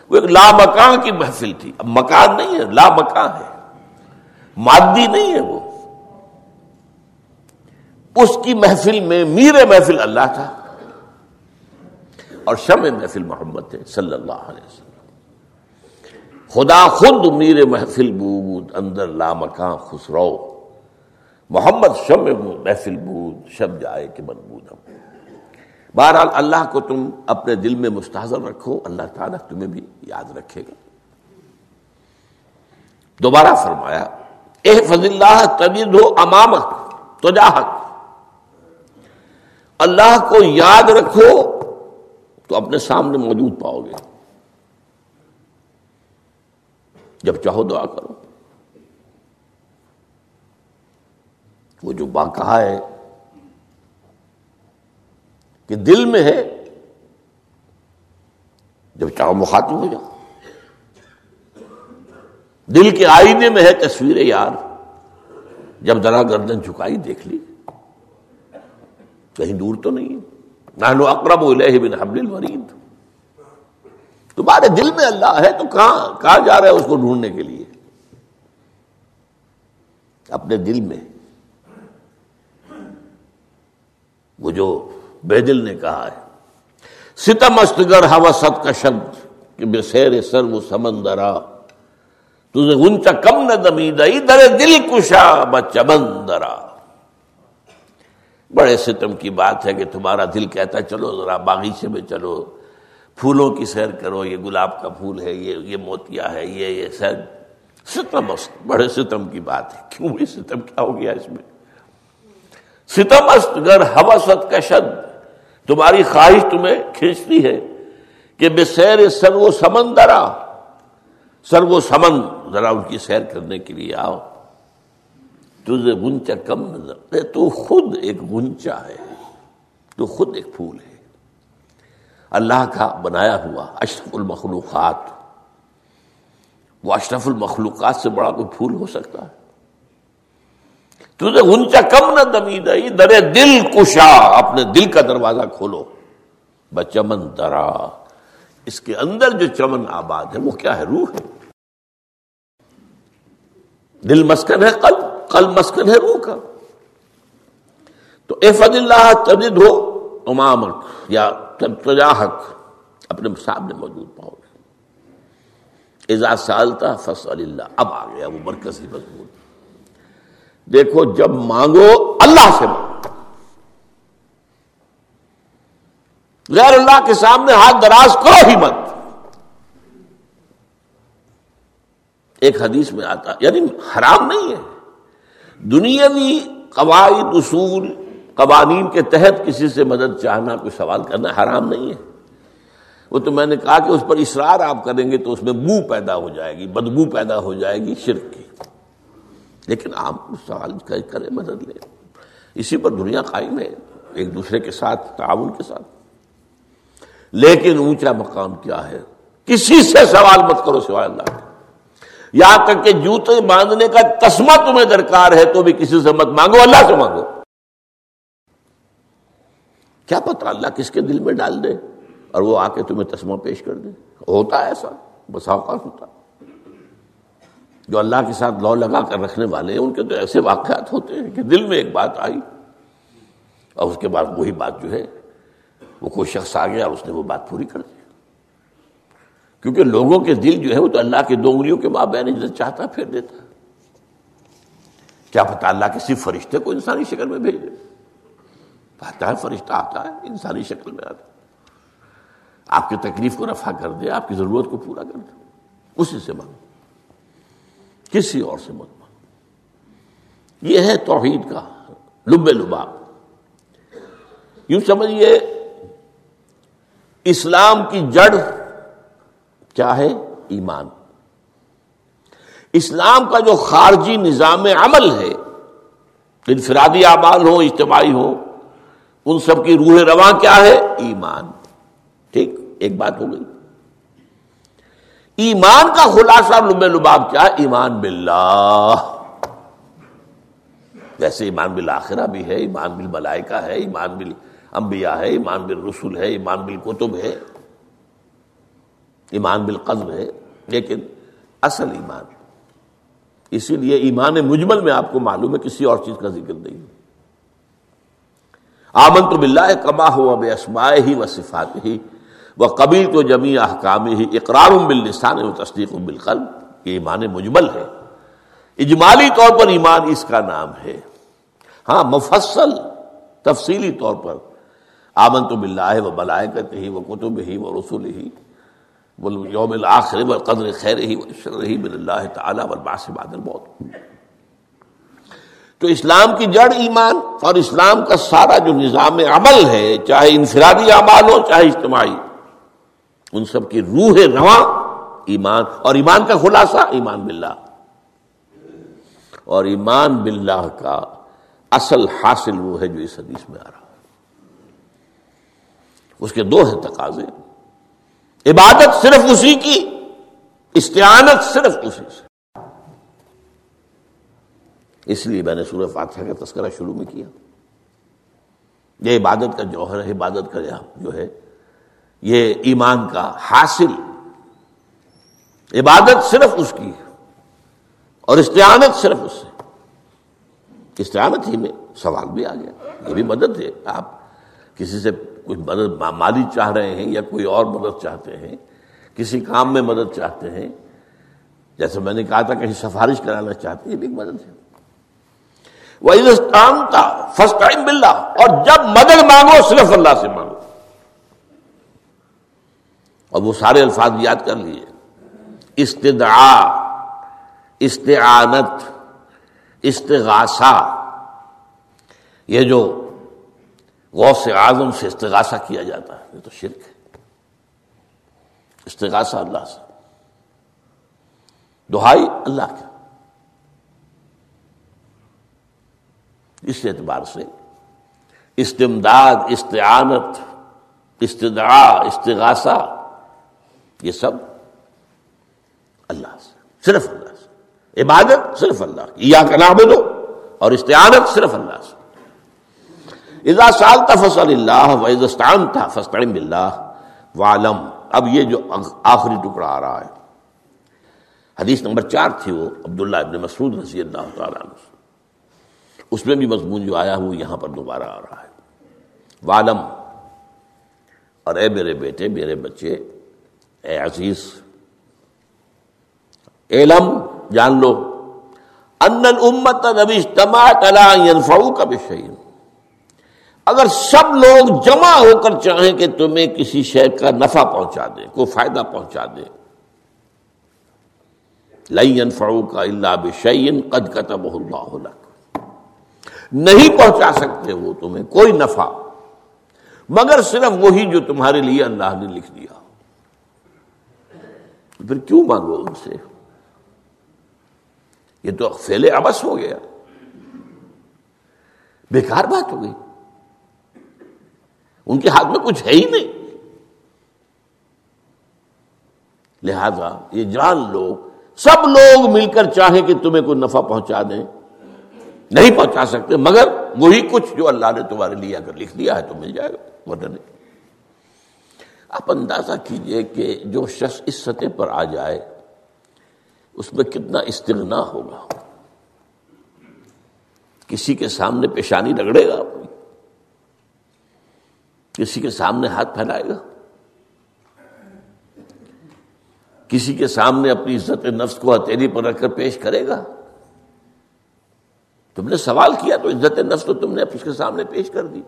وہ ایک لا مکان کی محفل تھی۔ اب مکان نہیں ہے، لا مکان ہے۔ مادی نہیں ہے وہ۔ اس کی محفل میں میر محفل اللہ تھا۔ اور شم محفل محمد تھے، صلی اللہ علیہ وسلم۔ خدا خود میر محفل بود، اندر لامکاں خسرو۔ محمد شم محفل بود، شب جائے کہ من بود بہرحال اللہ کو تم اپنے دل میں مستحضر رکھو، اللہ تعالیٰ تمہیں بھی یاد رکھے گا۔ دوبارہ فرمایا اے فض اللہ تجد ہو امامت تو اللہ کو یاد رکھو تو اپنے سامنے موجود پاؤ گے۔ جب چاہو دعا کرو۔ وہ جو با کہا ہے کہ دل میں ہے، جب چاہو مخاطب ہو جاؤ۔ دل کے آئینے میں ہے تصویر یار۔ جب ذرا گردن جھکائی دیکھ لی۔ کہیں دور تو نہیں نہ اقرب الیہ بن حبل الورید تمہارے دل میں اللہ ہے تو کہاں کہاں جا رہا ہے اس کو ڈھونڈنے کے لیے؟ اپنے دل میں۔ وہ جو بے دل نے کہا ہے۔ ستم استگر ہوا ست کا شبد کہ بے سیر سر وہ سمندرا تجھے اونچا کم نہ دمی دئی در دل کشا بچمندرا بڑے ستم کی بات ہے کہ تمہارا دل کہتا ہے، چلو ذرا باغیچے میں چلو، پھولوں کی سیر کرو، یہ گلاب کا پھول ہے، یہ یہ موتیا ہے، یہ یہ سیر۔ ستم بڑے ستم کی بات ہے۔ کیوں بھی ستم کیا ہو گیا اس میں؟ ستم است گر حوثت کا شد۔ تمہاری خواہش تمہیں کھینچتی ہے کہ بے سیر سر و سمندرا سر و سمن ذرا ان کی سیر کرنے کے لیے آؤ۔ تجھے گنچا کم نظر تو خود ایک گنچا ہے، تو خود ایک پھول ہے۔ اللہ کا بنایا ہوا اشرف المخلوقات، وہ اشرف المخلوقات سے بڑا کوئی پھول ہو سکتا ہے۔ تجھے اونچا کم نہ دمی دئی درے دل کشا، اپنے دل کا دروازہ کھولو۔ بچمن درا، اس کے اندر جو چمن آباد ہے، وہ کیا ہے؟ روح ہے۔ دل مسکن ہے، قلب۔ قلب مسکن ہے روح کا تو اے فض اللہ تجد جی، ہو امامت یا تجاہک، اپنے سامنے موجود پاؤ گے اعزاز سالتا فصل اللہ۔ اب آ گیا وہ مرکزی مضمون۔ دیکھو، جب مانگو، اللہ سے مانگو۔ غیر اللہ کے سامنے ہاتھ دراز کرو ہی مت۔ ایک حدیث میں آتا یعنی حرام نہیں ہے۔ دنیاوی قواعد اصول، قوانین کے تحت کسی سے مدد چاہنا، کوئی سوال کرنا حرام نہیں ہے۔ وہ تو میں نے کہا کہ اس پر اصرار آپ کریں گے تو اس میں بو پیدا ہو جائے گی، بدبو پیدا ہو جائے گی شرک کی۔ لیکن آپ سوال کریں مدد لیں۔ اسی پر دنیا قائم ہے، ایک دوسرے کے ساتھ، تعاون کے ساتھ۔ لیکن اونچا مقام کیا ہے؟ کسی سے سوال مت کرو سوائے اللہ یہاں تک کہ جوتے باندھنے کا تسمہ تمہیں درکار ہے تو بھی کسی سے مت مانگو، اللہ سے مانگو۔ کیا پتا اللہ کس کے دل میں ڈال دے اور وہ آ کے تمہیں تسمہ پیش کر دے۔ ہوتا ہے ایسا بس اوقات ہوتا جو اللہ کے ساتھ لو لگا کر رکھنے والے ہیں، ان کے تو ایسے واقعات ہوتے ہیں کہ دل میں ایک بات آئی اور اس کے بعد وہی بات جو ہے، وہ کوئی شخص آ گیا اور اس نے وہ بات پوری کر دی۔ کیونکہ لوگوں کے دل جو ہے وہ تو اللہ کے دونگلیوں کے ماں بہن چاہتا پھر دیتا۔ کیا پتا اللہ کسی فرشتے کو انسانی شکل میں بھیج دے؟ آتا ہے، فرشتہ آتا ہے، انسانی شکل میں آتا ہے۔ آپ کی تکلیف کو رفع کر دے، آپ کی ضرورت کو پورا کر دے۔ اسی سے مانگو کسی اور سے مت مانگو یہ ہے توحید کا لب لباب۔ یوں سمجھیے، اسلام کی جڑ کیا ہے؟ ایمان۔ اسلام کا جو خارجی نظام عمل ہے، انفرادی اعمال ہو اجتماعی ہو ان سب کی روح رواں کیا ہے؟ ایمان۔ ٹھیک؟ ایک بات ہو گئی۔ ایمان کا خلاصہ لب لباب کیا؟ ایمان باللہ۔ ویسے ایمان بالآخرہ بھی ہے، ایمان بالملائکہ ہے، ایمان بالانبیاء ہے، ایمان بل رسول ہے، ایمان بل کتب ہے۔ ایمان بالقدر ہے، لیکن اصل ایمان۔ اسی لیے ایمان مجمل میں آپ کو معلوم ہے، کسی اور چیز کا ذکر نہیں۔ آمن تو بلّہ کما ہوا بے اسمائے ہی و صفات ہی وہ قبیل تو جمی احکام ہی اقرار باللسان و تصدیق بالقلب۔ یہ ایمان مجمل ہے۔ اجمالی طور پر ایمان اس کا نام ہے۔ ہاں مفصل، تفصیلی طور پر۔ آمن تو بلّہ و بلائکت ہی وہ کتب ہی وہ رسول ہی یوم الآخر قدر خیر ہی رہی اللہ تعالیٰ والبعث بعد الموت. تو اسلام کی جڑ ایمان اور اسلام کا سارا جو نظام عمل ہے، چاہے انفرادی اعمال ہو، چاہے اجتماعی، ان سب کی روح رواں ایمان اور ایمان کا خلاصہ ایمان باللہ. اور ایمان باللہ کا اصل حاصل وہ ہے جو اس حدیث میں آ رہا اس کے دو ہیں تقاضے۔ عبادت صرف اسی کی، استعانت صرف اسی سے۔ اس لیے میں نے سورہ فاتحہ کا تذکرہ شروع میں کیا۔ یہ عبادت کا جوہر ہے، عبادت کا جو ہے، یہ ایمان کا حاصل۔ عبادت صرف اس کی، اور استعانت صرف اس سے۔ استعانت ہی میں سوال بھی آ گیا۔ یہ بھی مدد ہے۔ آپ کسی سے کچھ مدد مالی چاہ رہے ہیں یا کوئی اور مدد چاہتے ہیں، کسی کام میں مدد چاہتے ہیں، جیسے میں نے کہا تھا کہیں سفارش کرانا چاہتے ہیں، یہ بھی مدد ہے۔ وہ تھا فرسٹ ٹائم بلّہ اور جب مدد مانگو، صرف اللہ سے مانگو۔ اور وہ سارے الفاظ یاد کر لیے۔ استدعا، استعانت، استغاثہ، یہ جو غوث اعظم سے استغاثہ کیا جاتا ہے۔ یہ تو شرک ہے۔ استغاثہ اللہ سے۔ دہائی اللہ کے اس اعتبار سے استمداد، استعانت، استدعا، استغاثہ، یہ سب اللہ سے۔ صرف اللہ سے۔ عبادت صرف اللہ کی۔ یا کا نام دو اور استعانت صرف اللہ سے۔ اذا سال فصل اللہ وزستان تھا فسطم بلّہ والم اب یہ جو آخری ٹکڑا آ رہا ہے. حدیث نمبر چار تھی وہ عبداللہ ابن مسعود رضی اللہ تعالیٰ عنہ. اس میں بھی مضمون جو آیا وہ یہاں پر دوبارہ آ رہا ہے. والم اور اے میرے بیٹے، میرے بچے، اے عزیز علم جان لو. ان الامت نبی اجتماعت علی ينفعوك بشيء. اگر سب لوگ جمع ہو کر چاہیں کہ تمہیں کسی شے کا نفع پہنچا دے، کوئی فائدہ پہنچا دے۔ لئی فڑو کا اللہ بشعین قد قطب اللہ نہیں پہنچا سکتے وہ تمہیں، کوئی نفع۔ مگر صرف وہی جو تمہارے لیے اللہ نے لکھ دیا۔ پھر کیوں مانگو ان سے؟ یہ تو فیلے ابس ہو گیا۔ بیکار بات ہو گئی۔ ان کے ہاتھ میں کچھ ہے ہی نہیں۔ لہذا یہ جان لو، سب لوگ مل کر چاہیں کہ تمہیں کوئی نفع پہنچا دیں۔ نہیں پہنچا سکتے، مگر وہی کچھ جو اللہ نے تمہارے لیے اگر لکھ دیا ہے تو مل جائے گا، ورنہ نہیں۔ آپ اندازہ کیجیے کہ جو شخص اس سطح پر آ جائے، اس میں کتنا استغنا ہوگا۔ کسی کے سامنے پیشانی رگڑے گا۔ کسی کے سامنے ہاتھ پھیلائے گا؟ کسی کے سامنے اپنی عزت نفس کو ہتھیلی پر رکھ کر پیش کرے گا؟ تم نے سوال کیا تو عزت نفس تو تم نے اس کے سامنے پیش کر دی۔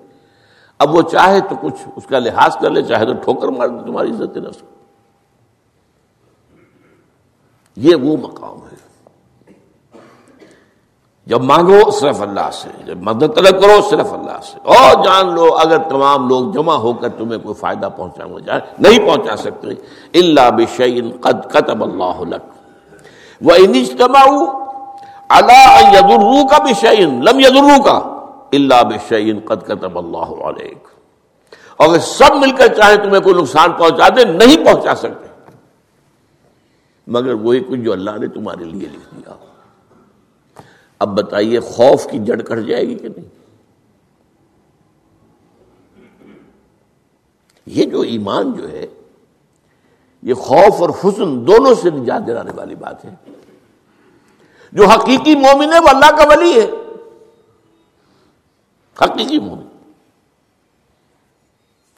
اب وہ چاہے تو کچھ اس کا لحاظ کر لے، چاہے تو ٹھوکر مار دے تمہاری عزت نفس کو۔ یہ وہ مقام ہے۔ جب مانگو صرف اللہ سے، جب مدد طلب کرو صرف اللہ سے۔ اور جان لو، اگر تمام لوگ جمع ہو کر تمہیں کوئی فائدہ پہنچانا جائے نہیں پہنچا سکتے۔ اللہ بشعین قد قطب اللہ وہ انجتما اللہ یدرو کا بشعین لم یدرو کا اللہ بشعین قد قطب اللہ علیہ اگر سب مل کر چاہے تمہیں کوئی نقصان پہنچا دے، نہیں پہنچا سکتے۔ مگر وہی کچھ جو اللہ نے تمہارے لیے لکھ دیا۔ اب بتائیے خوف کی جڑ کٹ جائے گی کہ نہیں؟ یہ جو ایمان جو ہے، یہ خوف اور حسن دونوں سے نجات دلانے والی بات ہے۔ جو حقیقی مومن ہے، وہ اللہ کا ولی ہے۔ حقیقی مومن۔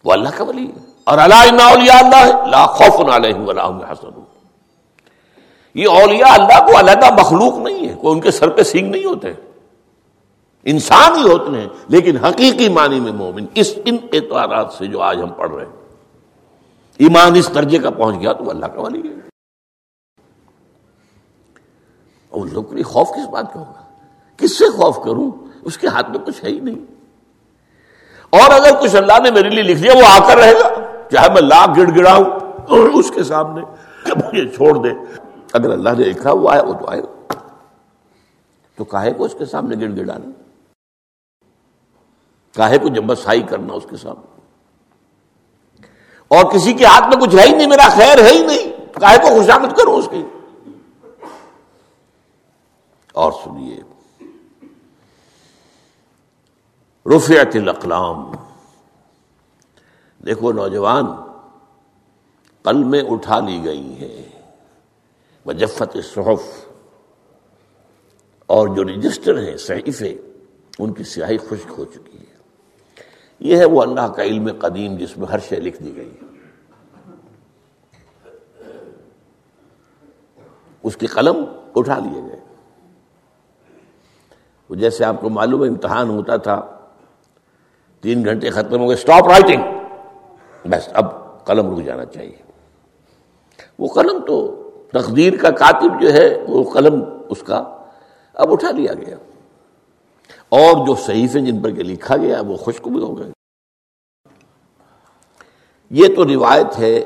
وہ اللہ کا ولی ہے۔ اور اللہ اللہ ہے لا خوف علیہ حسن یہ اولیاء اللہ کو علیحدہ مخلوق نہیں ہے، کوئی ان کے سر پہ سینگ نہیں ہوتے۔ انسان ہی ہوتے ہیں، لیکن حقیقی معنی میں مومن، اس ان اعتبارات سے جو آج ہم پڑھ رہے ہیں۔ ایمان اس درجے کا پہنچ گیا تو اللہ کا ولی ہے۔ اور لوگ خوف کس بات کا ہوگا؟ کس سے خوف کروں؟ اس کے ہاتھ میں کچھ ہے ہی نہیں۔ اور اگر کچھ اللہ نے میرے لیے لکھ دیا، وہ آ کر رہے گا۔ چاہے میں لاکھ گڑ گڑاؤں اس کے سامنے مجھے چھوڑ دے۔ اگر اللہ نے لکھا ہوا ہے وہ تو آئے گا تو کاہے کو اس کے سامنے گڑ گڑانا کاہے کو جب بسائی کرنا اس کے سامنے؟ اور کسی کے ہاتھ میں کچھ ہے ہی نہیں، میرا خیر ہے ہی نہیں۔ کاہے کو خوشامد کرو اس کی؟ اور سنیے رفیت الاقلام۔ دیکھو نوجوان، قلمیں میں اٹھا لی گئی ہیں۔ وجفت صحف اور جو رجسٹر ہیں، صحیفے، ان کی سیاہی خشک ہو چکی ہے۔ یہ ہے وہ اللہ کا علم قدیم جس میں ہر شے لکھ دی گئی اس کی قلم اٹھا لیے گئے۔ وہ جیسے آپ کو معلوم ہے، امتحان ہوتا تھا۔ تین گھنٹے ختم ہو گئے۔ اسٹاپ رائٹنگ بس، اب قلم رک جانا چاہیے۔ وہ قلم تو تقدیر کا کاتب جو ہے وہ قلم اس کا اب اٹھا لیا گیا۔ اور جو صحیح جن پر کے لکھا گیا وہ خشک بھی ہو گئے۔ یہ تو روایت ہے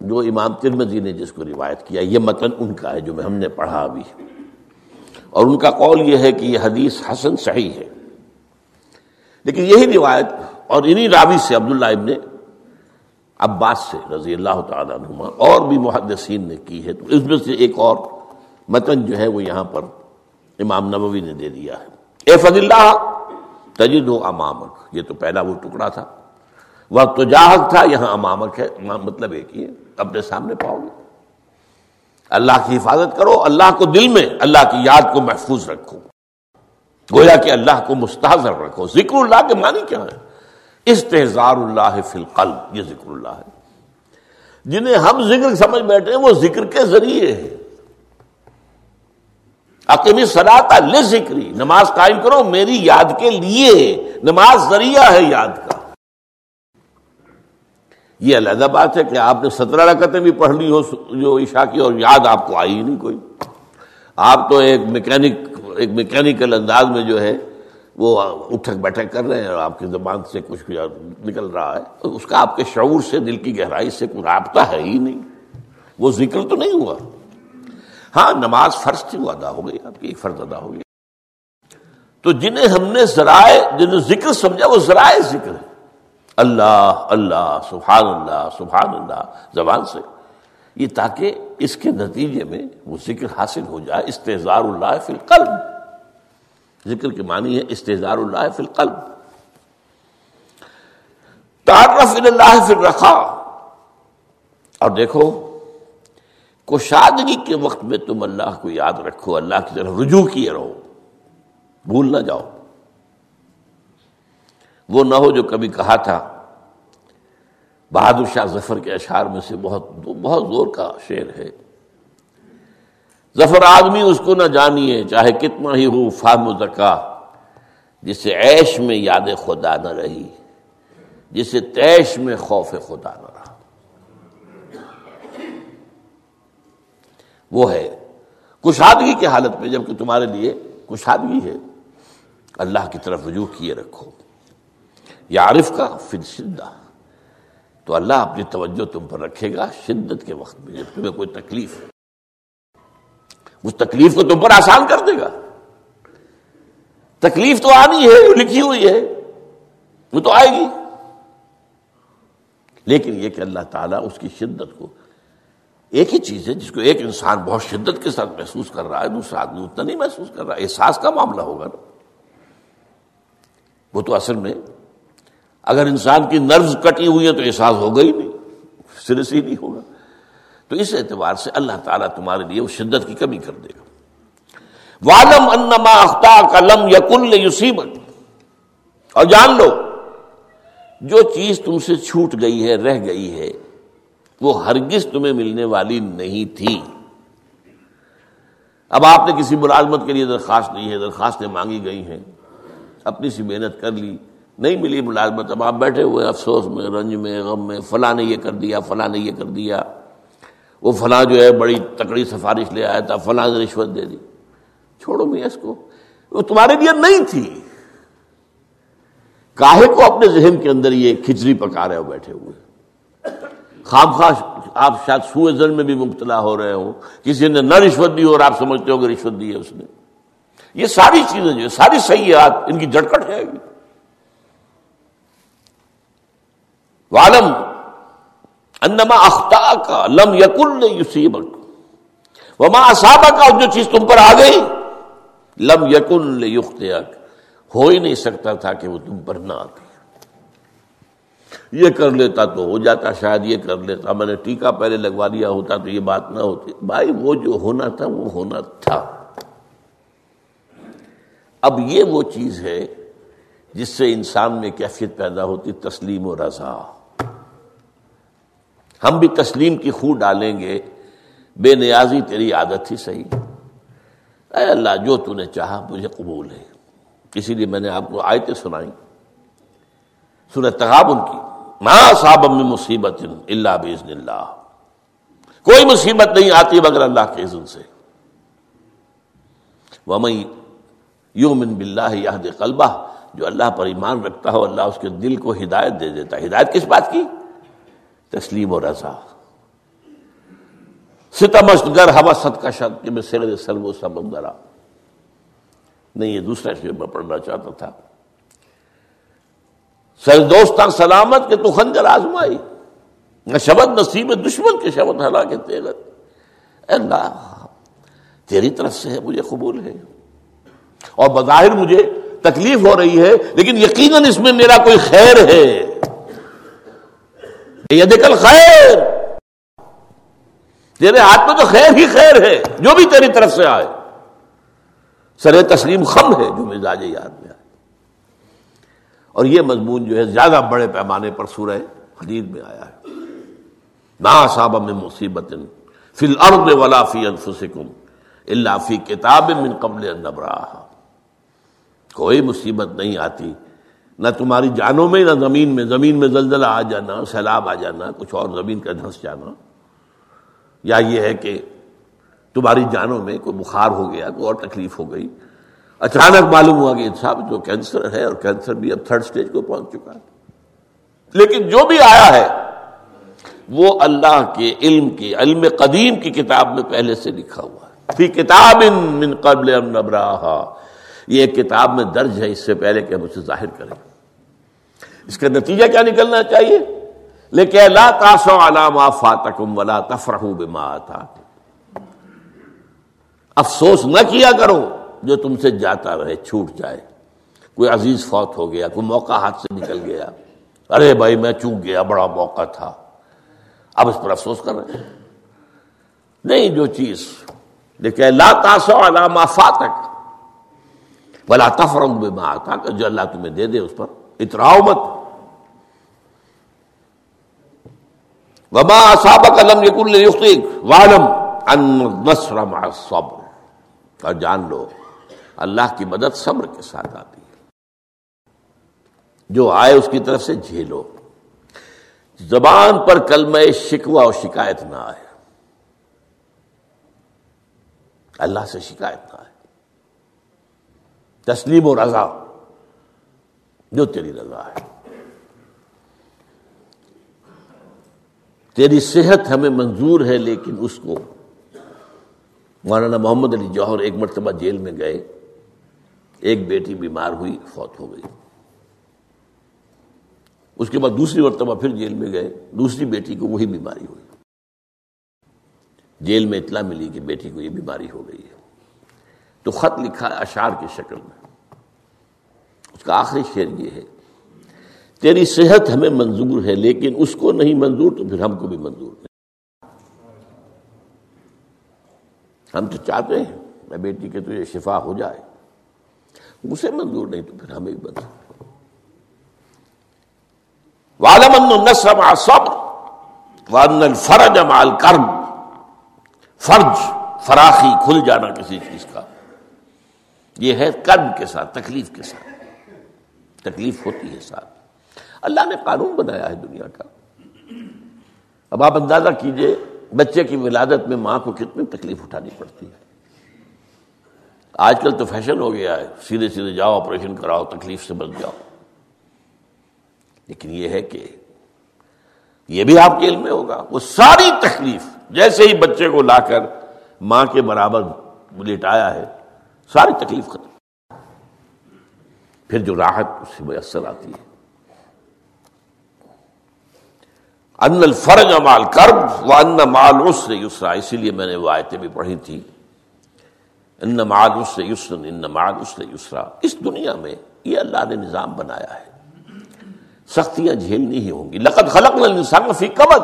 جو امام ترمزی نے جس کو روایت کیا، یہ متن ان کا ہے جو ہم نے پڑھا ابھی۔ اور ان کا قول یہ ہے کہ یہ حدیث حسن صحیح ہے۔ لیکن یہی روایت اور انہی راوی سے عبداللہ ابن عباس سے رضی اللہ تعالیٰ عنہ اور بھی محدثین نے کی ہے۔ تو اس میں سے ایک اور متن جو ہے وہ یہاں پر امام نبوی نے دے دیا ہے۔ اے فض اللہ تجد و امامک۔ یہ تو پہلا وہ ٹکڑا تھا۔ وقت تو جاہک تھا، یہاں امامک ہے۔ مطلب ایک ہی ہے۔ اپنے سامنے پاؤ گے۔ اللہ کی حفاظت کرو، اللہ کو دل میں، اللہ کی یاد کو محفوظ رکھو۔ گویا کہ اللہ کو مستحضر رکھو۔ ذکر اللہ کے معنی کیا ہے؟ استحزار اللہ فی القلب، یہ ذکر اللہ ہے۔ جنہیں ہم ذکر سمجھ بیٹھے ہیں، وہ ذکر کے ذریعے ہیں۔ عقیمی سلاتا لے ذکری نماز قائم کرو، میری یاد کے لیے نماز ذریعہ ہے یاد کا۔ یہ علیحدہ بات ہے کہ آپ نے سترہ رکعتیں بھی پڑھ لی ہو، جو عشاء کی، اور یاد آپ کو آئی ہی نہیں کوئی۔ آپ تو ایک میکینک ایک میکینیکل انداز میں جو ہے وہ اٹھک بیٹھک کر رہے ہیں اور آپ کی زبان سے کچھ نکل رہا ہے اس کا آپ کے شعور سے، دل کی گہرائی سے کوئی رابطہ ہے ہی نہیں۔ وہ ذکر تو نہیں ہوا۔ ہاں نماز فرض تھی، وہ ادا ہو گئی، آپ کی ایک فرض ادا ہو گئی۔ تو جنہیں ہم نے ذرائع، جنہیں ذکر سمجھا، وہ ذرائع ذکر ہے اللہ اللہ، سبحان اللہ سبحان اللہ، زبان سے۔ یہ تاکہ اس کے نتیجے میں وہ ذکر حاصل ہو جائے استحزار اللہ فی القلب۔ ذکر کے معنی ہے استحزار اللہ فی القلب۔ تعرف اللہ فی الرخا اور دیکھو، کشادگی کے وقت میں تم اللہ کو یاد رکھو، اللہ کی طرف رجوع کیے رہو۔ بھول نہ جاؤ۔ وہ نہ ہو جو کبھی کہا تھا۔ بہادر شاہ ظفر کے اشعار میں سے بہت بہت زور کا شعر ہے۔ ظفر آدمی اس کو نہ جانیے، چاہے کتنا ہی ہو، فہم زکا، جسے عیش میں یاد خدا نہ رہی، جسے تیش میں خوف خدا نہ رہا۔ وہ ہے کشادگی کی حالت میں جبکہ تمہارے لیے کشادگی ہے۔ اللہ کی طرف رجوع کیے رکھو۔ یا عارف کا فن شدہ تو اللہ اپنی توجہ تم پر رکھے گا شدت کے وقت میں جب تمہیں کوئی تکلیف۔ ہے اس تکلیف کو تم پر آسان کر دے گا۔ تکلیف تو آنی ہے، وہ لکھی ہوئی ہے، وہ تو آئے گی۔ لیکن یہ کہ اللہ تعالیٰ اس کی شدت کو ایک ہی چیز ہے، جس کو ایک انسان بہت شدت کے ساتھ محسوس کر رہا ہے، دوسرا آدمی اتنا نہیں محسوس کر رہا، احساس کا معاملہ ہوگا نا۔ وہ تو اصل میں اگر انسان کی نرز کٹی ہوئی ہے تو احساس ہوگا ہی نہیں، سرے سے ہی نہیں ہوگا۔ تو اس اعتبار سے اللہ تعالیٰ تمہارے لیے وہ شدت کی کمی کر دے گا۔ والم انما اختا کا لم یوسیبت اور جان لو، جو چیز تم سے چھوٹ گئی ہے، رہ گئی ہے، وہ ہرگز تمہیں ملنے والی نہیں تھی۔ اب آپ نے کسی ملازمت کے لیے درخواست نہیں ہے، درخواستیں مانگی گئی ہیں۔ اپنی سی محنت کر لی، نہیں ملی ملازمت۔ اب آپ بیٹھے ہوئے افسوس میں، رنج میں، غم میں، فلاں نے یہ کر دیا، فلاں نے یہ کر دیا۔ وہ فلاں جو ہے بڑی تکڑی سفارش لے آیا تھا، فلاں نے رشوت دے دی۔ چھوڑو میں اس کو۔ وہ تمہارے لیے نہیں تھی۔ کاہے کو اپنے ذہن کے اندر یہ کھچڑی پکا رہے ہو بیٹھے ہوئے۔ خواب خواہ آپ شاید سوئے زن میں بھی مبتلا ہو رہے ہو کسی نے نہ رشوت دی اور آپ سمجھتے ہو کہ رشوت دی ہے اس نے۔ یہ ساری چیزیں جو ساری سیاحت، ان کی جھٹکٹ ہے۔ والم انما اختا کا لم یقل یوسیبت وما اصابہ کا جو چیز تم پر آ گئی، لم یقن یخت ہو ہی نہیں سکتا تھا کہ وہ تم پر نہ آتی یہ کر لیتا تو ہو جاتا، شاید یہ کر لیتا۔ میں نے ٹیکا پہلے لگوا دیا ہوتا تو یہ بات نہ ہوتی۔ بھائی، وہ جو ہونا تھا، وہ ہونا تھا۔ اب یہ وہ چیز ہے جس سے انسان میں کیفیت پیدا ہوتی، تسلیم و رضا۔ ہم بھی تسلیم کی خو ڈالیں گے۔ بے نیازی تیری عادت ہی صحیح۔ اے اللہ، جو تو نے چاہا مجھے قبول ہے۔ اسی لیے میں نے آپ کو آیتیں سنائی سنہ تغاب ان کی ماں صاحب میں مصیبت اللہ بزن اللہ۔ کوئی مصیبت نہیں آتی مگر اللہ کے عزن سے۔ وہ یومن بلّہ یاد قلبہ، جو اللہ پر ایمان رکھتا ہو، اللہ اس کے دل کو ہدایت دے دیتا ہے۔ ہدایت کس بات کی؟ تسلیم و رضا۔ ستمست گر ہوا ست کا شد کہ میں سر سر سمندرا نہیں، یہ دوسرا شعر میں پڑھنا چاہتا تھا۔ سر دوست سلامت کے تو خنجر آزمائی۔ نہ شبد نصیب، دشمن کے شبد ہلا کے تیغت اللہ، تیری طرف سے ہے، مجھے قبول ہے۔ اور بظاہر مجھے تکلیف ہو رہی ہے، لیکن یقیناً اس میں میرا کوئی خیر ہے۔ کل خیر تیرے ہاتھ میں تو خیر ہی خیر ہے، جو بھی تیری طرف سے آئے۔ سر تسلیم خم ہے جو مزاج یاد میں آئے۔ اور یہ مضمون جو ہے زیادہ بڑے پیمانے پر سورہ حدید میں آیا ہے۔ نا صاحب میں مصیبت فی الارض ولا فی انفسکم اللہ فی کتاب من قبل ان نبراہ کوئی مصیبت نہیں آتی نہ تمہاری جانوں میں، نہ زمین میں۔ زمین میں زلزلہ آ جانا، سیلاب آ جانا، کچھ اور زمین کا دھنس جانا۔ یا یہ ہے کہ تمہاری جانوں میں کوئی بخار ہو گیا، کوئی اور تکلیف ہو گئی۔ اچانک معلوم ہوا کہ صاحب جو کینسر ہے اور کینسر بھی اب تھرڈ سٹیج کو پہنچ چکا ہے۔ لیکن جو بھی آیا ہے، وہ اللہ کے علم کی علم قدیم کی کتاب میں پہلے سے لکھا ہوا ہے۔ فی کتاب من قبل نبراہا۔ یہ ایک کتاب میں درج ہے، اس سے پہلے کہ ہم اسے ظاہر کریں۔ اس کا نتیجہ کیا نکلنا چاہیے؟ لیکن لا تاسو علام فاتکم ولا تفرحوا بما آتاکم۔ افسوس نہ کیا کرو جو تم سے جاتا رہے، چھوٹ جائے۔ کوئی عزیز فوت ہو گیا، کوئی موقع ہاتھ سے نکل گیا۔ ارے بھائی، میں چوک گیا، بڑا موقع تھا۔ اب اس پر افسوس کر رہے ہیں۔ نہیں، جو چیز دیکھے لا تاسو علامہ فاتک۔ بلا تفرم بما آتا کہ جو اللہ تمہیں دے دے اس پر۔ اتراؤ مت۔ وما اصابك لم يكن ليخطئك۔ واعلم ان مع الصبر۔ اور جان لو، اللہ کی مدد صبر کے ساتھ آتی ہے۔ جو آئے اس کی طرف سے جھیلو۔ زبان پر کلمہ شکوہ اور شکایت نہ آئے۔ اللہ سے شکایت نہ آئے۔ تسلیم و رضا۔ جو تیری رضا ہے۔ تیری صحت ہمیں منظور ہے، لیکن اس کو مولانا محمد علی جوہر ایک مرتبہ جیل میں گئے۔ ایک بیٹی بیمار ہوئی، فوت ہو گئی۔ اس کے بعد دوسری مرتبہ پھر جیل میں گئے۔ دوسری بیٹی کو وہی بیماری ہوئی۔ جیل میں اطلاع ملی کہ بیٹی کو یہ بیماری ہو گئی ہے۔ تو خط لکھا اشار کی شکل میں۔ اس کا آخری شعر یہ ہے، تیری صحت ہمیں منظور ہے، لیکن اس کو نہیں منظور تو پھر ہم کو بھی منظور نہیں۔ ہم تو چاہتے ہیں، میں بیٹی کے تجھے شفا ہو جائے۔ اسے منظور نہیں تو پھر ہمیں بھی منظور۔ الفرج مال کرم فرج، فراخی، کھل جانا کسی چیز کا۔ یہ ہے کرم کے ساتھ، تکلیف کے ساتھ۔ تکلیف ہوتی ہے ساتھ۔ اللہ نے قانون بنایا ہے دنیا کا۔ اب آپ اندازہ کیجیے، بچے کی ولادت میں ماں کو کتنی تکلیف اٹھانی پڑتی ہے۔ آج کل تو فیشن ہو گیا ہے۔ سیدھے سیدھے جاؤ، آپریشن کراؤ، تکلیف سے بچ جاؤ۔ لیکن یہ ہے کہ یہ بھی آپ کے علم میں ہوگا۔ وہ ساری تکلیف جیسے ہی بچے کو لا کر ماں کے برابر لٹایا ہے ساری تکلیف ختم۔ پھر جو راحت اس سے میسر آتی ہے۔ ان الفرج مال کرب و ان مال اس سے یسرا اسی لیے میں نے وہ آیتیں بھی پڑھی تھی۔ ان مال اس سے یسرن ان مال اس سے یسرا اس دنیا میں یہ اللہ نے نظام بنایا ہے۔ سختیاں جھیلنی ہی ہوں گی۔ لقت خلق انسان فی کبد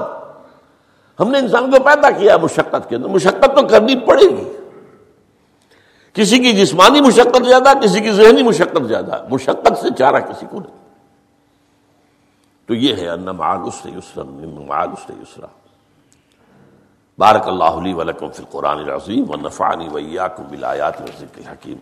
ہم نے انسان کو پیدا کیا مشقت کے اندر۔ مشقت تو کرنی پڑے گی۔ کسی کی جسمانی مشقت زیادہ، کسی کی ذہنی مشقت زیادہ۔ مشقت سے چارہ کسی کو نہیں۔ تو یہ ہے ان معالس معالس یسرا بارک اللہ علی ولکم فی القرآن العظیم و نفعنی ویاکم بالآیات و ذکر الحکیم